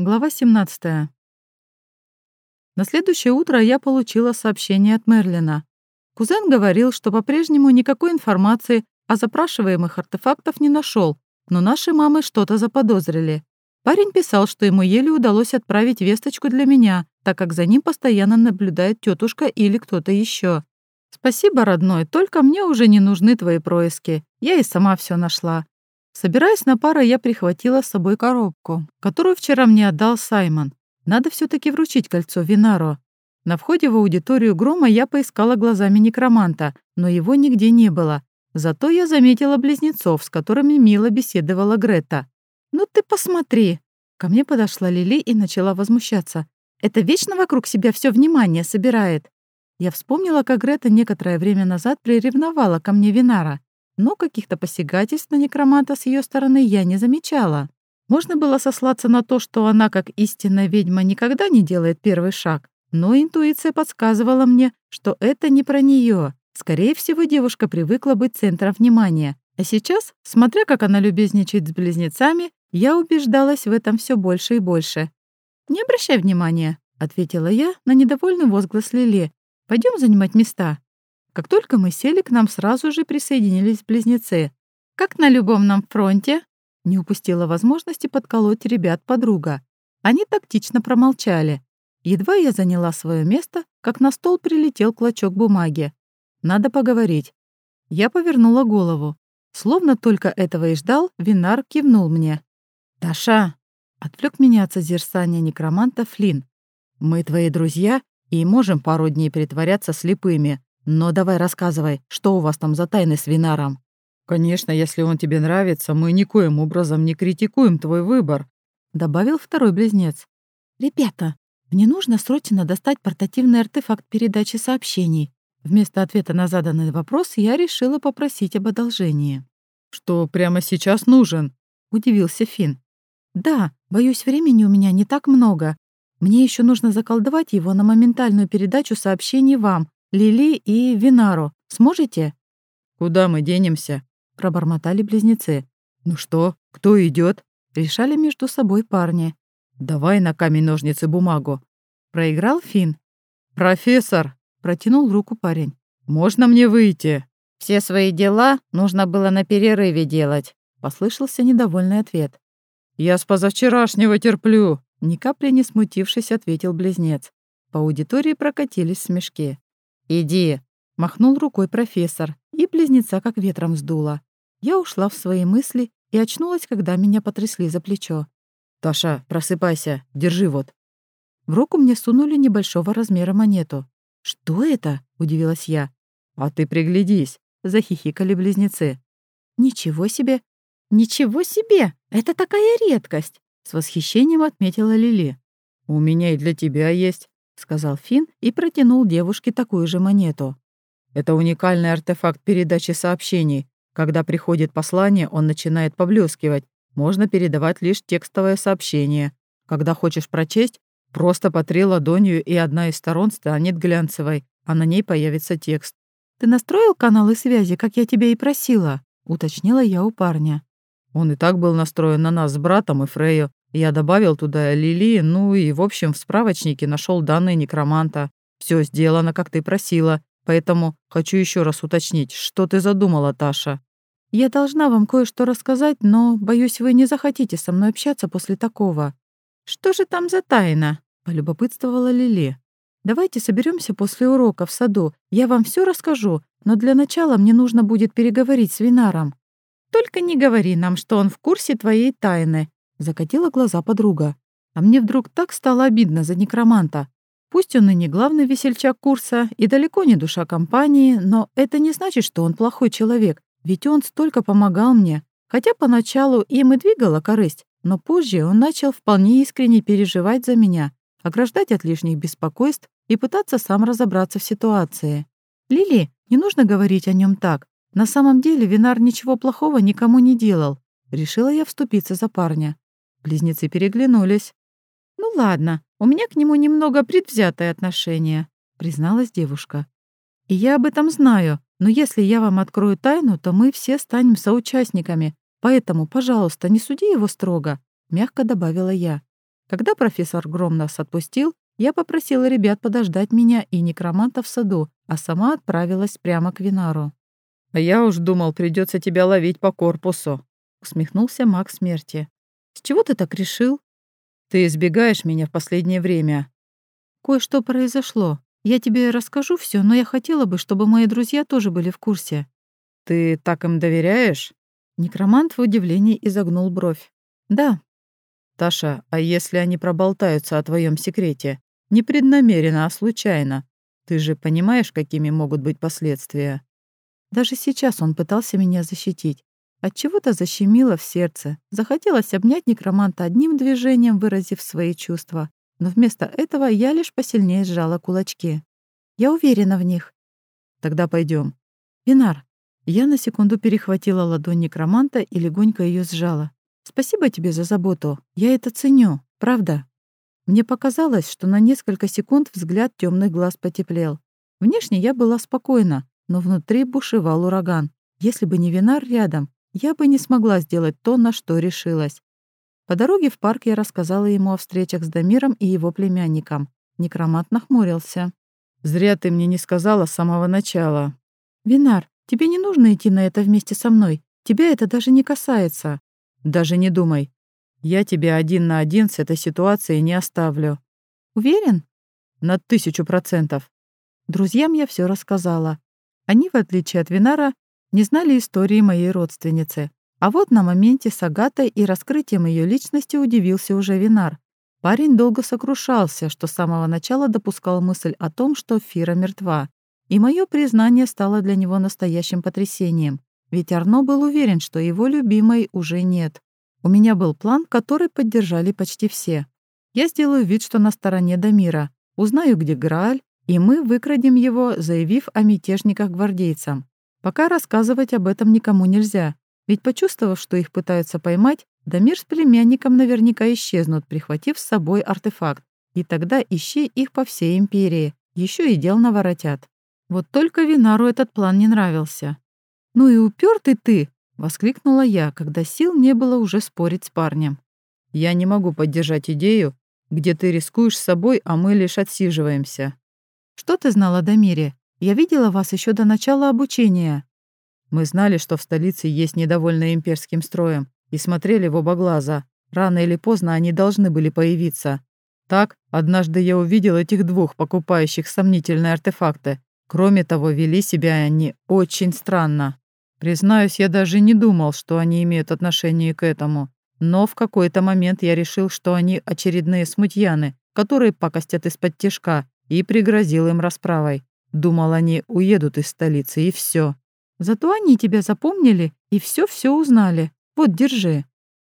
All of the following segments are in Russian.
Глава 17. На следующее утро я получила сообщение от Мерлина. Кузен говорил, что по-прежнему никакой информации о запрашиваемых артефактов не нашел, но наши мамы что-то заподозрили. Парень писал, что ему еле удалось отправить весточку для меня, так как за ним постоянно наблюдает тетушка или кто-то еще. «Спасибо, родной, только мне уже не нужны твои происки. Я и сама все нашла. Собираясь на пары, я прихватила с собой коробку, которую вчера мне отдал Саймон. Надо все таки вручить кольцо Винаро. На входе в аудиторию Грома я поискала глазами некроманта, но его нигде не было. Зато я заметила близнецов, с которыми мило беседовала Грета. «Ну ты посмотри!» Ко мне подошла Лили и начала возмущаться. «Это вечно вокруг себя все внимание собирает». Я вспомнила, как Грета некоторое время назад приревновала ко мне Винара но каких-то посягательств на некроманта с ее стороны я не замечала. Можно было сослаться на то, что она, как истинная ведьма, никогда не делает первый шаг, но интуиция подсказывала мне, что это не про нее. Скорее всего, девушка привыкла быть центром внимания. А сейчас, смотря как она любезничает с близнецами, я убеждалась в этом все больше и больше. «Не обращай внимания», — ответила я на недовольный возглас Лили. Пойдем занимать места». Как только мы сели, к нам сразу же присоединились близнецы. Как на любовном фронте, не упустила возможности подколоть ребят подруга. Они тактично промолчали. Едва я заняла свое место, как на стол прилетел клочок бумаги. Надо поговорить. Я повернула голову. Словно только этого и ждал, Винар кивнул мне. «Таша!» — отвлек меня от созерцания некроманта Флин. «Мы твои друзья и можем пару дней притворяться слепыми, но давай рассказывай, что у вас там за тайны с Винаром?» «Конечно, если он тебе нравится, мы никоим образом не критикуем твой выбор», — добавил второй близнец. «Ребята, мне нужно срочно достать портативный артефакт передачи сообщений». Вместо ответа на заданный вопрос я решила попросить об одолжении. «Что прямо сейчас нужен?» — удивился Финн. «Да, боюсь, времени у меня не так много. Мне еще нужно заколдовать его на моментальную передачу сообщений вам, Лили и Винару. Сможете?» «Куда мы денемся?» — пробормотали близнецы. «Ну что, кто идет? решали между собой парни. «Давай на камень-ножницы-бумагу». Проиграл Фин. «Профессор!» — протянул руку парень. «Можно мне выйти?» «Все свои дела нужно было на перерыве делать», — послышался недовольный ответ. «Я с позавчерашнего терплю», — ни капли не смутившись, ответил близнец. По аудитории прокатились смешки. «Иди!» — махнул рукой профессор, и близнеца как ветром сдуло. Я ушла в свои мысли и очнулась, когда меня потрясли за плечо. «Таша, просыпайся, держи вот». В руку мне сунули небольшого размера монету. «Что это?» — удивилась я. «А ты приглядись», — захихикали близнецы. «Ничего себе! Ничего себе! Это такая редкость!» — с восхищением отметила Лили. «У меня и для тебя есть», сказал Финн и протянул девушке такую же монету. Это уникальный артефакт передачи сообщений. Когда приходит послание, он начинает поблескивать. Можно передавать лишь текстовое сообщение. Когда хочешь прочесть, просто потри ладонью, и одна из сторон станет глянцевой, а на ней появится текст. «Ты настроил каналы связи, как я тебя и просила?» — уточнила я у парня. Он и так был настроен на нас с братом и Фрею. Я добавил туда Лили, ну и, в общем, в справочнике нашел данные некроманта. Все сделано, как ты просила, поэтому хочу еще раз уточнить, что ты задумала, Таша?» «Я должна вам кое-что рассказать, но, боюсь, вы не захотите со мной общаться после такого». «Что же там за тайна?» — полюбопытствовала Лили. «Давайте соберемся после урока в саду. Я вам все расскажу, но для начала мне нужно будет переговорить с Винаром». «Только не говори нам, что он в курсе твоей тайны», Закатила глаза подруга. А мне вдруг так стало обидно за некроманта. Пусть он и не главный весельчак курса, и далеко не душа компании, но это не значит, что он плохой человек, ведь он столько помогал мне. Хотя поначалу им и двигала корысть, но позже он начал вполне искренне переживать за меня, ограждать от лишних беспокойств и пытаться сам разобраться в ситуации. «Лили, не нужно говорить о нем так. На самом деле Винар ничего плохого никому не делал. Решила я вступиться за парня. Близнецы переглянулись. «Ну ладно, у меня к нему немного предвзятое отношение», — призналась девушка. «И я об этом знаю, но если я вам открою тайну, то мы все станем соучастниками, поэтому, пожалуйста, не суди его строго», — мягко добавила я. Когда профессор Гром нас отпустил, я попросила ребят подождать меня и некроманта в саду, а сама отправилась прямо к Винару. «А я уж думал, придется тебя ловить по корпусу», — усмехнулся маг смерти. «С чего ты так решил?» «Ты избегаешь меня в последнее время». «Кое-что произошло. Я тебе расскажу все, но я хотела бы, чтобы мои друзья тоже были в курсе». «Ты так им доверяешь?» Некромант в удивлении изогнул бровь. «Да». «Таша, а если они проболтаются о твоем секрете? Непреднамеренно, а случайно? Ты же понимаешь, какими могут быть последствия?» Даже сейчас он пытался меня защитить. От чего то защемило в сердце. Захотелось обнять некроманта одним движением, выразив свои чувства. Но вместо этого я лишь посильнее сжала кулачки. Я уверена в них. Тогда пойдем. Винар. Я на секунду перехватила ладонь некроманта и легонько ее сжала. Спасибо тебе за заботу. Я это ценю. Правда. Мне показалось, что на несколько секунд взгляд темных глаз потеплел. Внешне я была спокойна, но внутри бушевал ураган. Если бы не Винар рядом, я бы не смогла сделать то, на что решилась. По дороге в парк я рассказала ему о встречах с Дамиром и его племянником. Некромат нахмурился. «Зря ты мне не сказала с самого начала». «Винар, тебе не нужно идти на это вместе со мной. Тебя это даже не касается». «Даже не думай. Я тебя один на один с этой ситуацией не оставлю». «Уверен?» «На тысячу процентов». Друзьям я все рассказала. Они, в отличие от Винара, не знали истории моей родственницы. А вот на моменте с Агатой и раскрытием ее личности удивился уже Винар. Парень долго сокрушался, что с самого начала допускал мысль о том, что Фира мертва. И мое признание стало для него настоящим потрясением. Ведь Арно был уверен, что его любимой уже нет. У меня был план, который поддержали почти все. Я сделаю вид, что на стороне Дамира, узнаю, где Грааль, и мы выкрадем его, заявив о мятежниках гвардейцам. Пока рассказывать об этом никому нельзя, ведь почувствовав, что их пытаются поймать, Дамир с племянником наверняка исчезнут, прихватив с собой артефакт, и тогда ищи их по всей империи, еще и дел наворотят. Вот только Винару этот план не нравился. «Ну и упертый ты!» — воскликнула я, когда сил не было уже спорить с парнем. «Я не могу поддержать идею, где ты рискуешь собой, а мы лишь отсиживаемся. Что ты знала о Дамире? Я видела вас еще до начала обучения. Мы знали, что в столице есть недовольные имперским строем, и смотрели в оба глаза. Рано или поздно они должны были появиться. Так, однажды я увидел этих двух покупающих сомнительные артефакты. Кроме того, вели себя они очень странно. Признаюсь, я даже не думал, что они имеют отношение к этому. Но в какой-то момент я решил, что они очередные смутьяны, которые пакостят из-под тяжка, и пригрозил им расправой. Думал, они уедут из столицы, и все. Зато они тебя запомнили и все-все узнали. Вот, держи.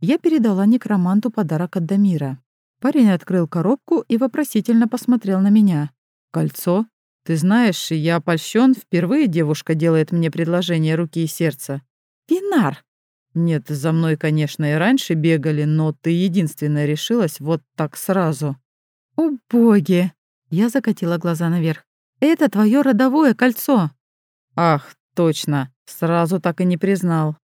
Я передала некроманту подарок от Дамира. Парень открыл коробку и вопросительно посмотрел на меня. «Кольцо? Ты знаешь, я польщен, впервые девушка делает мне предложение руки и сердца». «Пинар!» «Нет, за мной, конечно, и раньше бегали, но ты единственная решилась вот так сразу». «О, боги!» Я закатила глаза наверх. «Это твое родовое кольцо!» «Ах, точно! Сразу так и не признал».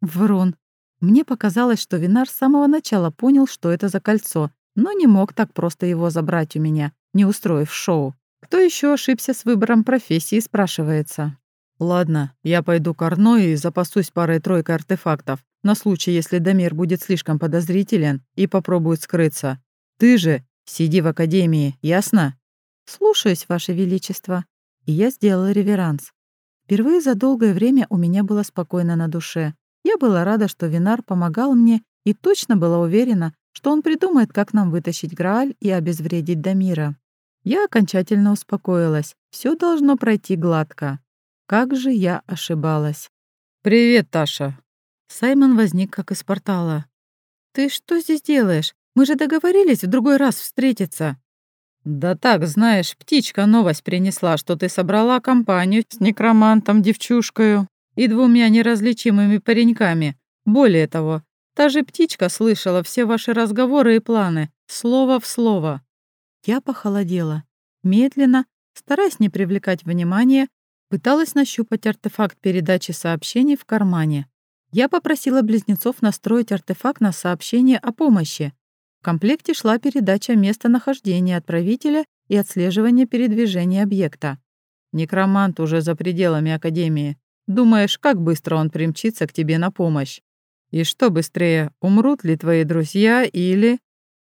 Врун. Мне показалось, что Винар с самого начала понял, что это за кольцо, но не мог так просто его забрать у меня, не устроив шоу. Кто еще ошибся с выбором профессии, спрашивается. «Ладно, я пойду к Арно и запасусь парой-тройкой артефактов, на случай, если Дамир будет слишком подозрителен и попробует скрыться. Ты же сиди в академии, ясно?» «Слушаюсь, Ваше Величество». И я сделала реверанс. Впервые за долгое время у меня было спокойно на душе. Я была рада, что Винар помогал мне и точно была уверена, что он придумает, как нам вытащить Грааль и обезвредить Дамира. Я окончательно успокоилась. Все должно пройти гладко. Как же я ошибалась. «Привет, Таша!» Саймон возник как из портала. «Ты что здесь делаешь? Мы же договорились в другой раз встретиться». «Да так, знаешь, птичка новость принесла, что ты собрала компанию с некромантом, девчушкою и двумя неразличимыми пареньками. Более того, та же птичка слышала все ваши разговоры и планы, слово в слово». Я похолодела. Медленно, стараясь не привлекать внимания, пыталась нащупать артефакт передачи сообщений в кармане. Я попросила близнецов настроить артефакт на сообщение о помощи. Комплекте шла передача местонахождения отправителя и отслеживание передвижения объекта. Некромант уже за пределами Академии. Думаешь, как быстро он примчится к тебе на помощь? И что быстрее, умрут ли твои друзья или...»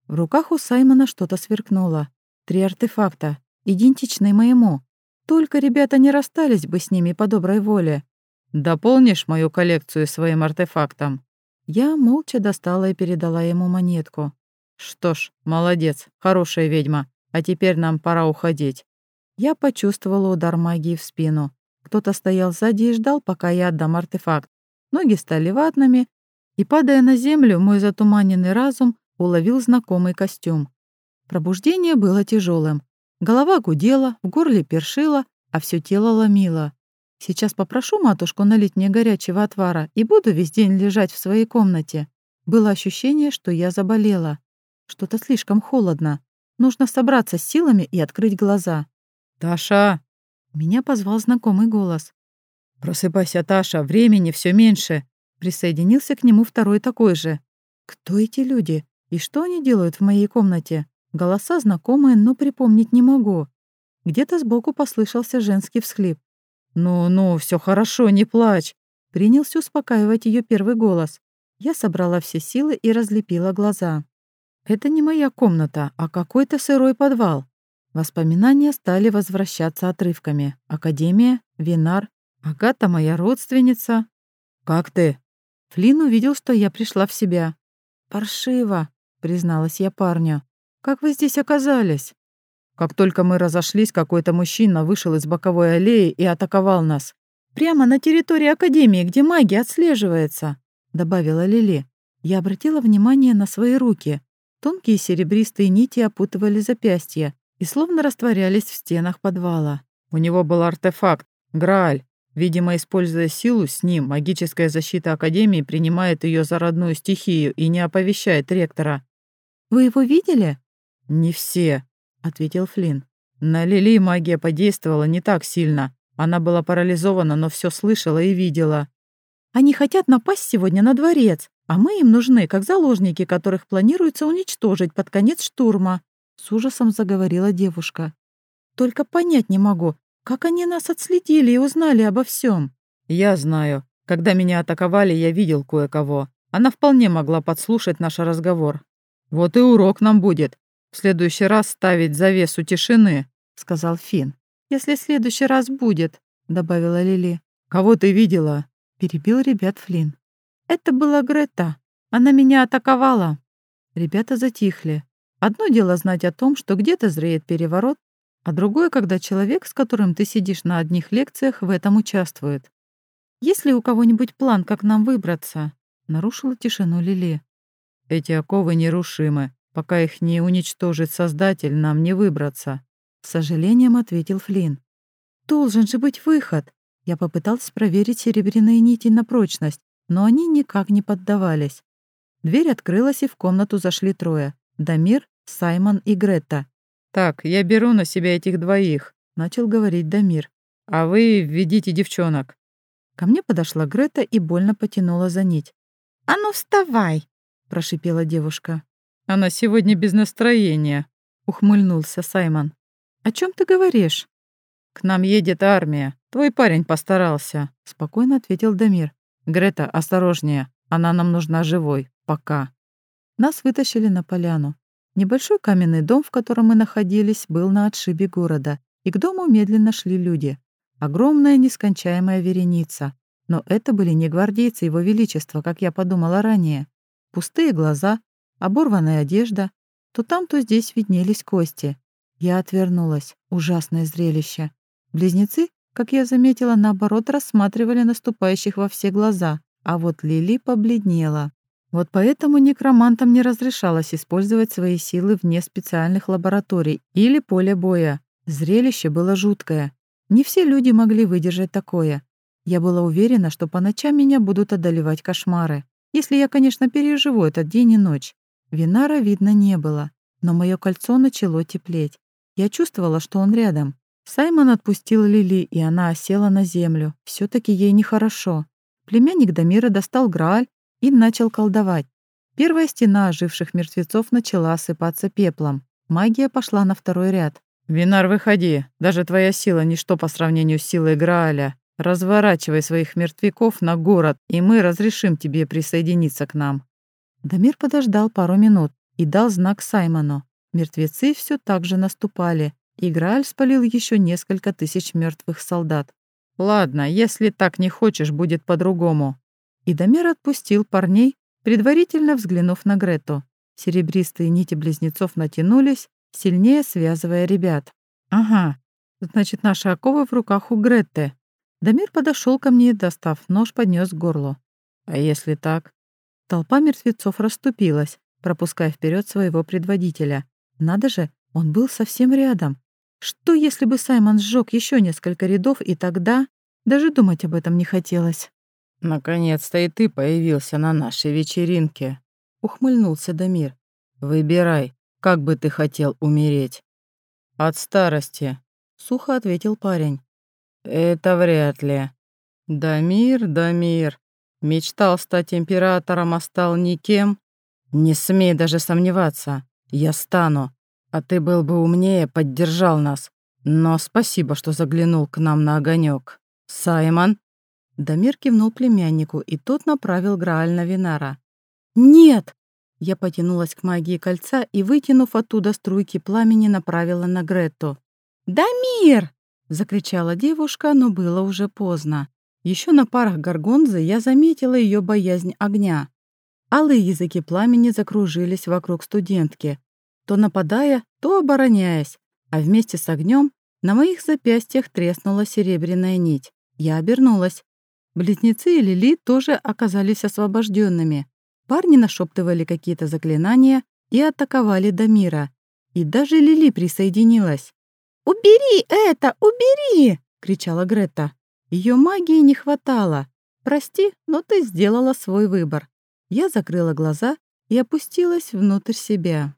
В руках у Саймона что-то сверкнуло. Три артефакта, идентичные моему. Только ребята не расстались бы с ними по доброй воле. «Дополнишь мою коллекцию своим артефактом?» Я молча достала и передала ему монетку. «Что ж, молодец, хорошая ведьма. А теперь нам пора уходить». Я почувствовала удар магии в спину. Кто-то стоял сзади и ждал, пока я отдам артефакт. Ноги стали ватными, и, падая на землю, мой затуманенный разум уловил знакомый костюм. Пробуждение было тяжелым. Голова гудела, в горле першила, а все тело ломило. Сейчас попрошу матушку налить мне горячего отвара и буду весь день лежать в своей комнате. Было ощущение, что я заболела. Что-то слишком холодно. Нужно собраться с силами и открыть глаза. «Таша!» Меня позвал знакомый голос. «Просыпайся, Таша, времени все меньше!» Присоединился к нему второй такой же. «Кто эти люди? И что они делают в моей комнате?» Голоса знакомые, но припомнить не могу. Где-то сбоку послышался женский всхлип. «Ну-ну, все хорошо, не плачь!» Принялся успокаивать ее первый голос. Я собрала все силы и разлепила глаза. Это не моя комната, а какой-то сырой подвал. Воспоминания стали возвращаться отрывками. Академия, Винар, Агата моя родственница. «Как ты?» Флинн увидел, что я пришла в себя. «Паршиво», — призналась я парню. «Как вы здесь оказались?» Как только мы разошлись, какой-то мужчина вышел из боковой аллеи и атаковал нас. «Прямо на территории Академии, где магия отслеживается», — добавила Лили. Я обратила внимание на свои руки. Тонкие серебристые нити опутывали запястья и словно растворялись в стенах подвала. У него был артефакт, Грааль. Видимо, используя силу с ним, магическая защита Академии принимает ее за родную стихию и не оповещает ректора. «Вы его видели?» «Не все», — ответил Флинн. «На Лили магия подействовала не так сильно. Она была парализована, но все слышала и видела». «Они хотят напасть сегодня на дворец, а мы им нужны, как заложники, которых планируется уничтожить под конец штурма», — с ужасом заговорила девушка. «Только понять не могу, как они нас отследили и узнали обо всем. «Я знаю. Когда меня атаковали, я видел кое-кого. Она вполне могла подслушать наш разговор. Вот и урок нам будет. В следующий раз ставить завесу тишины», — сказал Финн. «Если в следующий раз будет», — добавила Лили. «Кого ты видела?» — перебил ребят Флинн. «Это была Грета. Она меня атаковала». Ребята затихли. Одно дело знать о том, что где-то зреет переворот, а другое, когда человек, с которым ты сидишь на одних лекциях, в этом участвует. «Есть ли у кого-нибудь план, как нам выбраться?» — нарушила тишину Лили. Эти оковы нерушимы. Пока их не уничтожит Создатель, нам не выбраться. С сожалением ответил Флинн. Должен же быть выход. Я попытался проверить серебряные нити на прочность, но они никак не поддавались. Дверь открылась, и в комнату зашли трое. Дамир, Саймон и Гретта. «Так, я беру на себя этих двоих», — начал говорить Дамир. «А вы введите девчонок». Ко мне подошла Грета и больно потянула за нить. «А ну вставай!» — прошипела девушка. «Она сегодня без настроения», — ухмыльнулся Саймон. «О чем ты говоришь?» «К нам едет армия. Твой парень постарался», — спокойно ответил Дамир. «Грета, осторожнее. Она нам нужна живой. Пока». Нас вытащили на поляну. Небольшой каменный дом, в котором мы находились, был на отшибе города, и к дому медленно шли люди. Огромная нескончаемая вереница. Но это были не гвардейцы Его Величества, как я подумала ранее. Пустые глаза, оборванная одежда. То там, то здесь виднелись кости. Я отвернулась. Ужасное зрелище. Близнецы, как я заметила, наоборот, рассматривали наступающих во все глаза, а вот Лили побледнела. Вот поэтому некромантам не разрешалось использовать свои силы вне специальных лабораторий или поля боя. Зрелище было жуткое. Не все люди могли выдержать такое. Я была уверена, что по ночам меня будут одолевать кошмары. Если я, конечно, переживу этот день и ночь. Винара видно не было, но мое кольцо начало теплеть. Я чувствовала, что он рядом. Саймон отпустил Лили, и она осела на землю. все таки ей нехорошо. Племянник Дамира достал Грааль и начал колдовать. Первая стена оживших мертвецов начала осыпаться пеплом. Магия пошла на второй ряд. «Винар, выходи. Даже твоя сила — ничто по сравнению с силой Грааля. Разворачивай своих мертвяков на город, и мы разрешим тебе присоединиться к нам». Дамир подождал пару минут и дал знак Саймону. Мертвецы все так же наступали, и Грааль спалил еще несколько тысяч мертвых солдат. «Ладно, если так не хочешь, будет по-другому». И Дамир отпустил парней, предварительно взглянув на Грету. Серебристые нити близнецов натянулись, сильнее связывая ребят. «Ага, значит, наши оковы в руках у Гретты». Дамир подошел ко мне, достав нож, поднес к горлу. «А если так?» Толпа мертвецов расступилась, пропуская вперед своего предводителя. Надо же, он был совсем рядом. Что, если бы Саймон сжег еще несколько рядов, и тогда даже думать об этом не хотелось? «Наконец-то и ты появился на нашей вечеринке», — ухмыльнулся Дамир. «Выбирай, как бы ты хотел умереть?» «От старости», — сухо ответил парень. «Это вряд ли. Дамир, Дамир, мечтал стать императором, а стал никем? Не смей даже сомневаться. Я стану. А ты был бы умнее, поддержал нас. Но спасибо, что заглянул к нам на огонек. Саймон?» Дамир кивнул племяннику, и тот направил Грааль на Винара. «Нет!» Я потянулась к магии кольца и, вытянув оттуда струйки пламени, направила на Гретту. «Дамир!» — закричала девушка, но было уже поздно. Еще на парах Гаргонзы я заметила ее боязнь огня. Алые языки пламени закружились вокруг студентки, то нападая, то обороняясь, а вместе с огнем на моих запястьях треснула серебряная нить. Я обернулась. Близнецы и Лили тоже оказались освобожденными. Парни нашептывали какие-то заклинания и атаковали Дамира. И даже Лили присоединилась. «Убери это! Убери!» — кричала Грета. Ее магии не хватало. «Прости, но ты сделала свой выбор». Я закрыла глаза и опустилась внутрь себя,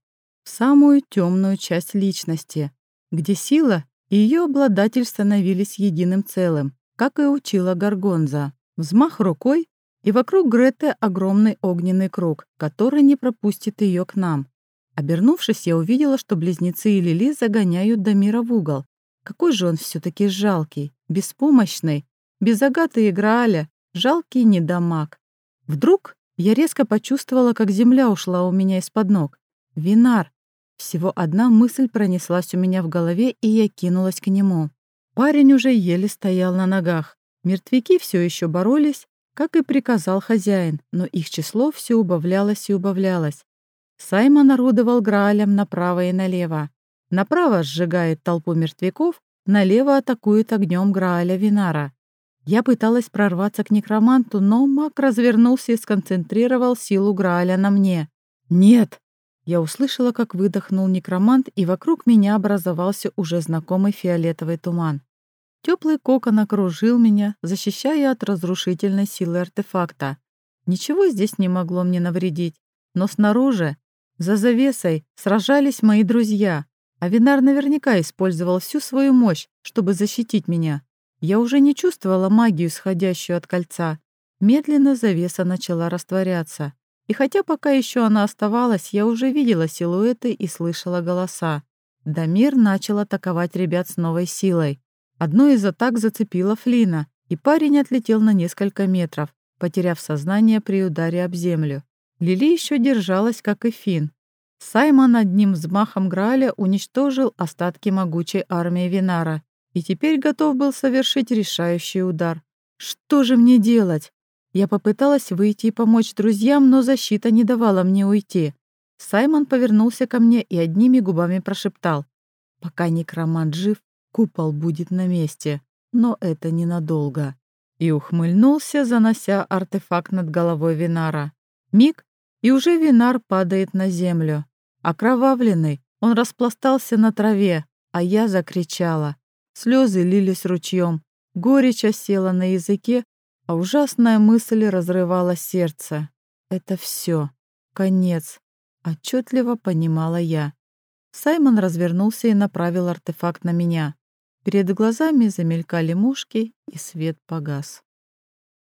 в самую темную часть личности, где сила и ее обладатель становились единым целым как и учила Гаргонза. Взмах рукой, и вокруг Греты огромный огненный круг, который не пропустит ее к нам. Обернувшись, я увидела, что близнецы и Лили загоняют Дамира в угол. Какой же он все таки жалкий, беспомощный, без Агаты и Грааля, жалкий недомаг. Вдруг я резко почувствовала, как земля ушла у меня из-под ног. Винар. Всего одна мысль пронеслась у меня в голове, и я кинулась к нему. Парень уже еле стоял на ногах. Мертвяки все еще боролись, как и приказал хозяин, но их число все убавлялось и убавлялось. Саймон орудовал Граалем направо и налево. Направо сжигает толпу мертвяков, налево атакует огнем Грааля Винара. Я пыталась прорваться к некроманту, но маг развернулся и сконцентрировал силу Грааля на мне. «Нет!» Я услышала, как выдохнул некромант, и вокруг меня образовался уже знакомый фиолетовый туман. Теплый кокон окружил меня, защищая от разрушительной силы артефакта. Ничего здесь не могло мне навредить. Но снаружи, за завесой, сражались мои друзья, а Винар наверняка использовал всю свою мощь, чтобы защитить меня. Я уже не чувствовала магию, сходящую от кольца. Медленно завеса начала растворяться. И хотя пока еще она оставалась, я уже видела силуэты и слышала голоса. Дамир начал атаковать ребят с новой силой. Одной из атак зацепила Флина, и парень отлетел на несколько метров, потеряв сознание при ударе об землю. Лили еще держалась, как и Фин. Саймон одним взмахом Граля уничтожил остатки могучей армии Винара и теперь готов был совершить решающий удар. Что же мне делать? Я попыталась выйти и помочь друзьям, но защита не давала мне уйти. Саймон повернулся ко мне и одними губами прошептал. «Пока некромант жив, Купол будет на месте, но это ненадолго. И ухмыльнулся, занося артефакт над головой Винара. Миг, и уже Винар падает на землю. Окровавленный, он распластался на траве, а я закричала. Слезы лились ручьем, горечь осела на языке, а ужасная мысль разрывала сердце. Это все, конец, отчетливо понимала я. Саймон развернулся и направил артефакт на меня. Перед глазами замелькали мушки, и свет погас.